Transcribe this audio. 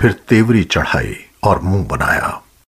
फिर तेवरी चढ़ाई और मुँह बनाया।